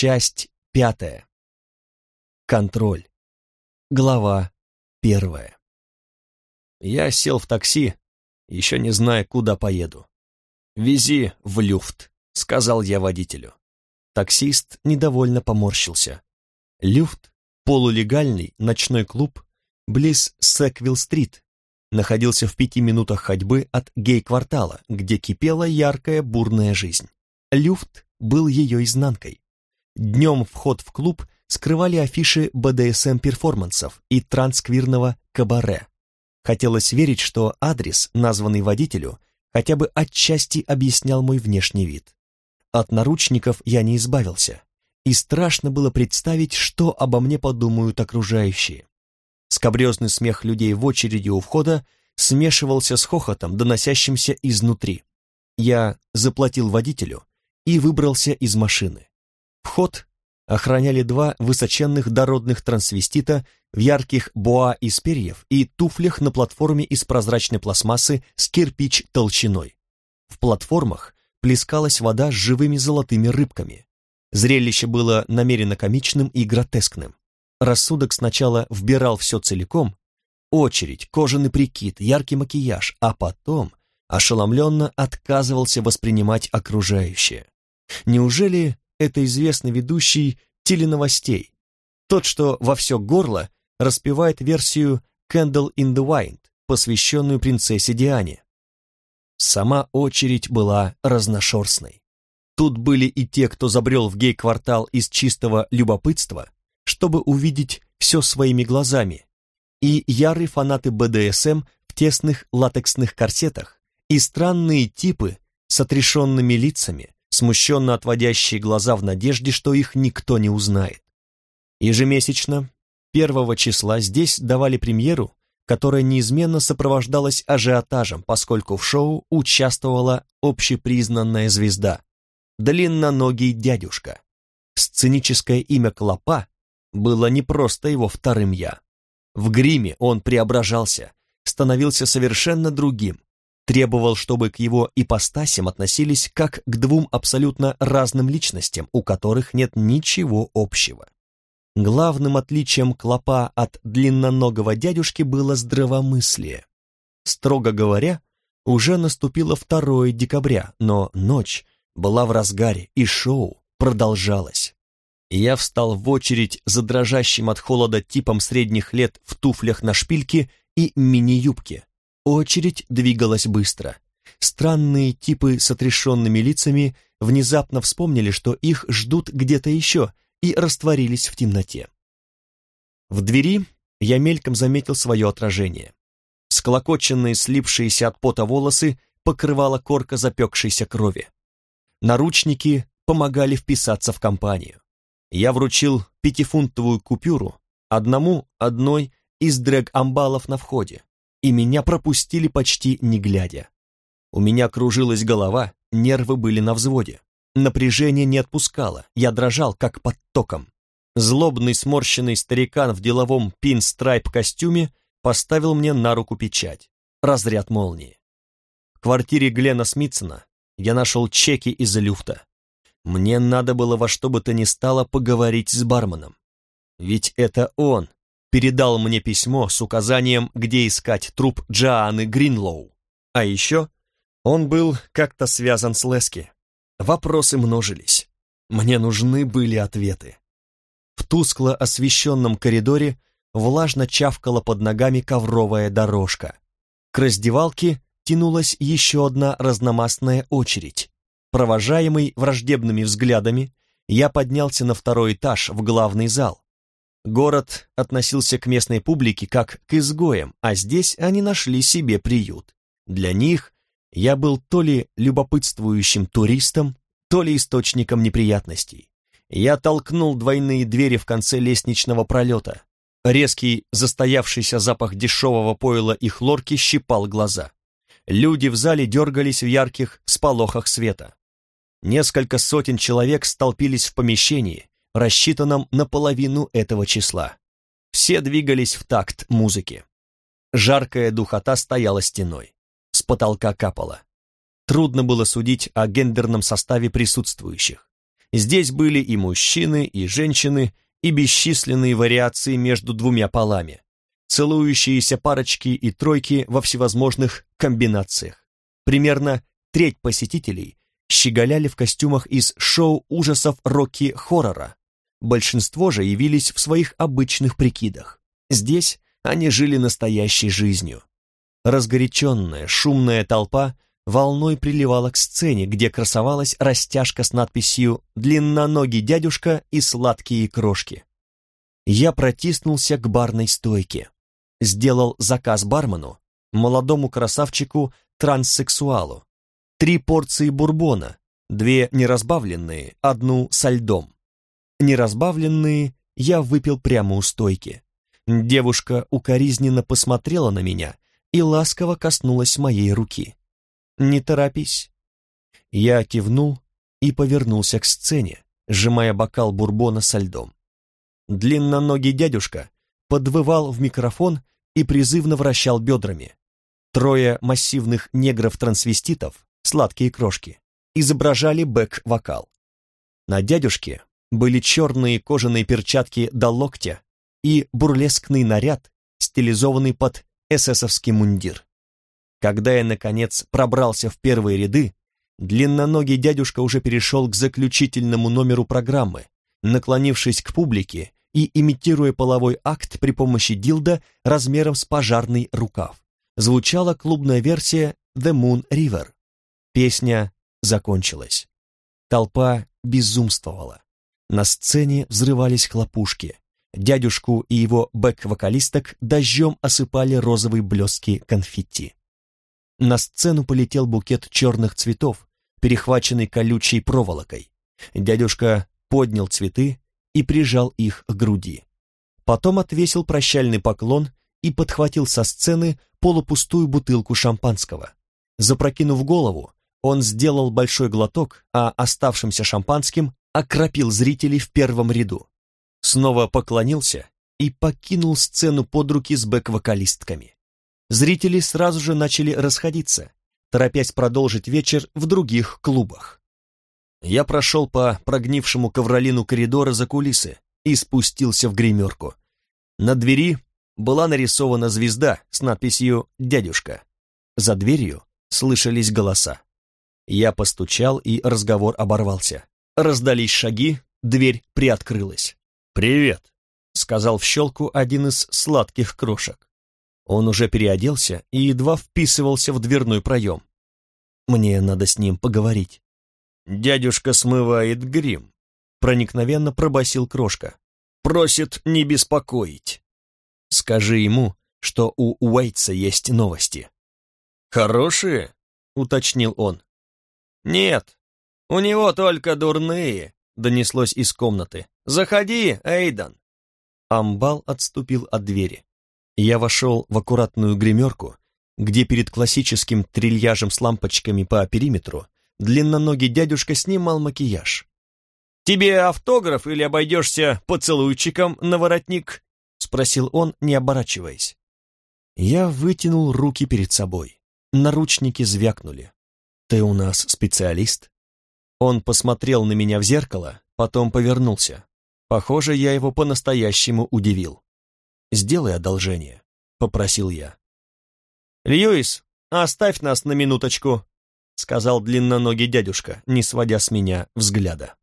Часть пятая. Контроль. Глава первая. Я сел в такси, еще не зная, куда поеду. «Вези в люфт», — сказал я водителю. Таксист недовольно поморщился. Люфт — полулегальный ночной клуб близ Секвилл-стрит, находился в пяти минутах ходьбы от гей-квартала, где кипела яркая бурная жизнь. Люфт был ее изнанкой. Днем вход в клуб скрывали афиши БДСМ-перформансов и трансквирного кабаре. Хотелось верить, что адрес, названный водителю, хотя бы отчасти объяснял мой внешний вид. От наручников я не избавился, и страшно было представить, что обо мне подумают окружающие. Скобрезный смех людей в очереди у входа смешивался с хохотом, доносящимся изнутри. Я заплатил водителю и выбрался из машины. Вход охраняли два высоченных дородных трансвестита в ярких боа из перьев и туфлях на платформе из прозрачной пластмассы с кирпич толщиной. В платформах плескалась вода с живыми золотыми рыбками. Зрелище было намеренно комичным и гротескным. Рассудок сначала вбирал все целиком, очередь, кожаный прикид, яркий макияж, а потом ошеломленно отказывался воспринимать окружающее. Неужели это известный ведущий теленовостей, тот, что во все горло распевает версию «Candle in the Wind», посвященную принцессе Диане? Сама очередь была разношерстной. Тут были и те, кто забрел в гей-квартал из чистого любопытства, чтобы увидеть все своими глазами, и ярые фанаты БДСМ в тесных латексных корсетах, и странные типы с отрешенными лицами, смущенно отводящие глаза в надежде, что их никто не узнает. Ежемесячно, первого числа, здесь давали премьеру, которая неизменно сопровождалась ажиотажем, поскольку в шоу участвовала общепризнанная звезда – длинноногий дядюшка. Сценическое имя Клопа было не просто его вторым «я». В гриме он преображался, становился совершенно другим, требовал, чтобы к его ипостасям относились как к двум абсолютно разным личностям, у которых нет ничего общего. Главным отличием клопа от длинноногого дядюшки было здравомыслие. Строго говоря, уже наступило 2 декабря, но ночь была в разгаре, и шоу продолжалось. Я встал в очередь за дрожащим от холода типом средних лет в туфлях на шпильке и мини-юбке. Очередь двигалась быстро. Странные типы с отрешенными лицами внезапно вспомнили, что их ждут где-то еще, и растворились в темноте. В двери я мельком заметил свое отражение. Склокоченные, слипшиеся от пота волосы покрывала корка запекшейся крови. Наручники помогали вписаться в компанию я вручил пятифунтовую купюру одному одной из дрэг-амбалов на входе, и меня пропустили почти не глядя. У меня кружилась голова, нервы были на взводе. Напряжение не отпускало, я дрожал, как под током. Злобный сморщенный старикан в деловом пин-страйп-костюме поставил мне на руку печать. Разряд молнии. В квартире Глена Смитсона я нашел чеки из-за люфта. Мне надо было во что бы то ни стало поговорить с барменом. Ведь это он передал мне письмо с указанием, где искать труп Джоанны Гринлоу. А еще он был как-то связан с Лески. Вопросы множились. Мне нужны были ответы. В тускло освещенном коридоре влажно чавкала под ногами ковровая дорожка. К раздевалке тянулась еще одна разномастная очередь. Провожаемый враждебными взглядами, я поднялся на второй этаж, в главный зал. Город относился к местной публике как к изгоям, а здесь они нашли себе приют. Для них я был то ли любопытствующим туристом, то ли источником неприятностей. Я толкнул двойные двери в конце лестничного пролета. Резкий, застоявшийся запах дешевого пойла и хлорки щипал глаза. Люди в зале дергались в ярких сполохах света. Несколько сотен человек столпились в помещении, рассчитанном на половину этого числа. Все двигались в такт музыки. Жаркая духота стояла стеной. С потолка капало. Трудно было судить о гендерном составе присутствующих. Здесь были и мужчины, и женщины, и бесчисленные вариации между двумя полами, целующиеся парочки и тройки во всевозможных комбинациях. Примерно треть посетителей щеголяли в костюмах из шоу ужасов Рокки-хоррора. Большинство же явились в своих обычных прикидах. Здесь они жили настоящей жизнью. Разгоряченная, шумная толпа волной приливала к сцене, где красовалась растяжка с надписью «Длинноногий дядюшка и сладкие крошки». Я протиснулся к барной стойке, сделал заказ бармену, молодому красавчику-транссексуалу, три порции бурбона, две неразбавленные, одну со льдом. Неразбавленные я выпил прямо у стойки. Девушка укоризненно посмотрела на меня и ласково коснулась моей руки. «Не торопись». Я кивнул и повернулся к сцене, сжимая бокал бурбона со льдом. Длинноногий дядюшка подвывал в микрофон и призывно вращал бедрами. Трое массивных негров-трансвеститов, сладкие крошки, изображали бэк-вокал. На дядюшке были черные кожаные перчатки до локтя и бурлескный наряд, стилизованный под эсэсовский мундир. Когда я, наконец, пробрался в первые ряды, длинноногий дядюшка уже перешел к заключительному номеру программы, наклонившись к публике и имитируя половой акт при помощи дилда размером с пожарный рукав. Звучала клубная версия «The Moon River». Песня закончилась. Толпа безумствовала. На сцене взрывались хлопушки. Дядюшку и его бэк-вокалисток дождем осыпали розовые блестки конфетти. На сцену полетел букет черных цветов, перехваченный колючей проволокой. Дядюшка поднял цветы и прижал их к груди. Потом отвесил прощальный поклон и подхватил со сцены полупустую бутылку шампанского. Запрокинув голову, он сделал большой глоток, а оставшимся шампанским окропил зрителей в первом ряду. Снова поклонился и покинул сцену под руки с бэк-вокалистками. Зрители сразу же начали расходиться, торопясь продолжить вечер в других клубах. Я прошел по прогнившему ковролину коридора за кулисы и спустился в гримерку. На двери была нарисована звезда с надписью «Дядюшка». За дверью слышались голоса. Я постучал, и разговор оборвался. Раздались шаги, дверь приоткрылась. «Привет», — сказал в щелку один из сладких крошек. Он уже переоделся и едва вписывался в дверной проем. «Мне надо с ним поговорить». «Дядюшка смывает грим», — проникновенно пробасил крошка. «Просит не беспокоить». «Скажи ему, что у Уэйтса есть новости». «Хорошие?» — уточнил он. «Нет, «У него только дурные», — донеслось из комнаты. «Заходи, Эйдан». Амбал отступил от двери. Я вошел в аккуратную гримерку, где перед классическим трильяжем с лампочками по периметру длинноногий дядюшка снимал макияж. «Тебе автограф или обойдешься поцелуйчиком на воротник?» — спросил он, не оборачиваясь. Я вытянул руки перед собой. Наручники звякнули. «Ты у нас специалист?» Он посмотрел на меня в зеркало, потом повернулся. Похоже, я его по-настоящему удивил. «Сделай одолжение», — попросил я. «Льюис, оставь нас на минуточку», — сказал длинноногий дядюшка, не сводя с меня взгляда.